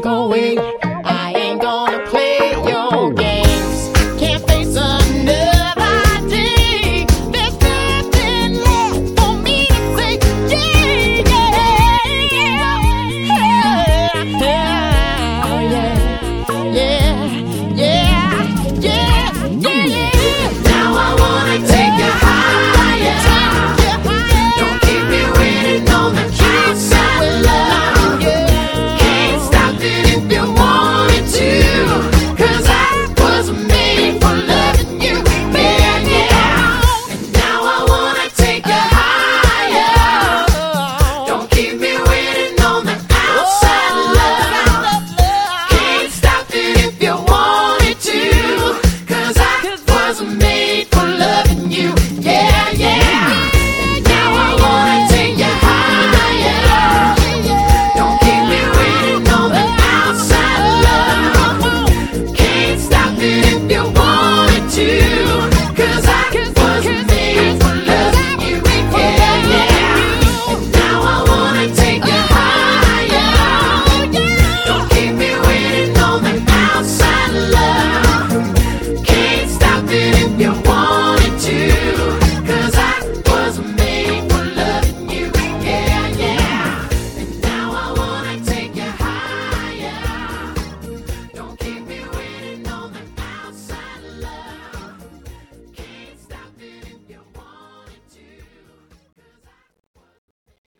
gonna For loving you. Yeah.